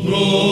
pro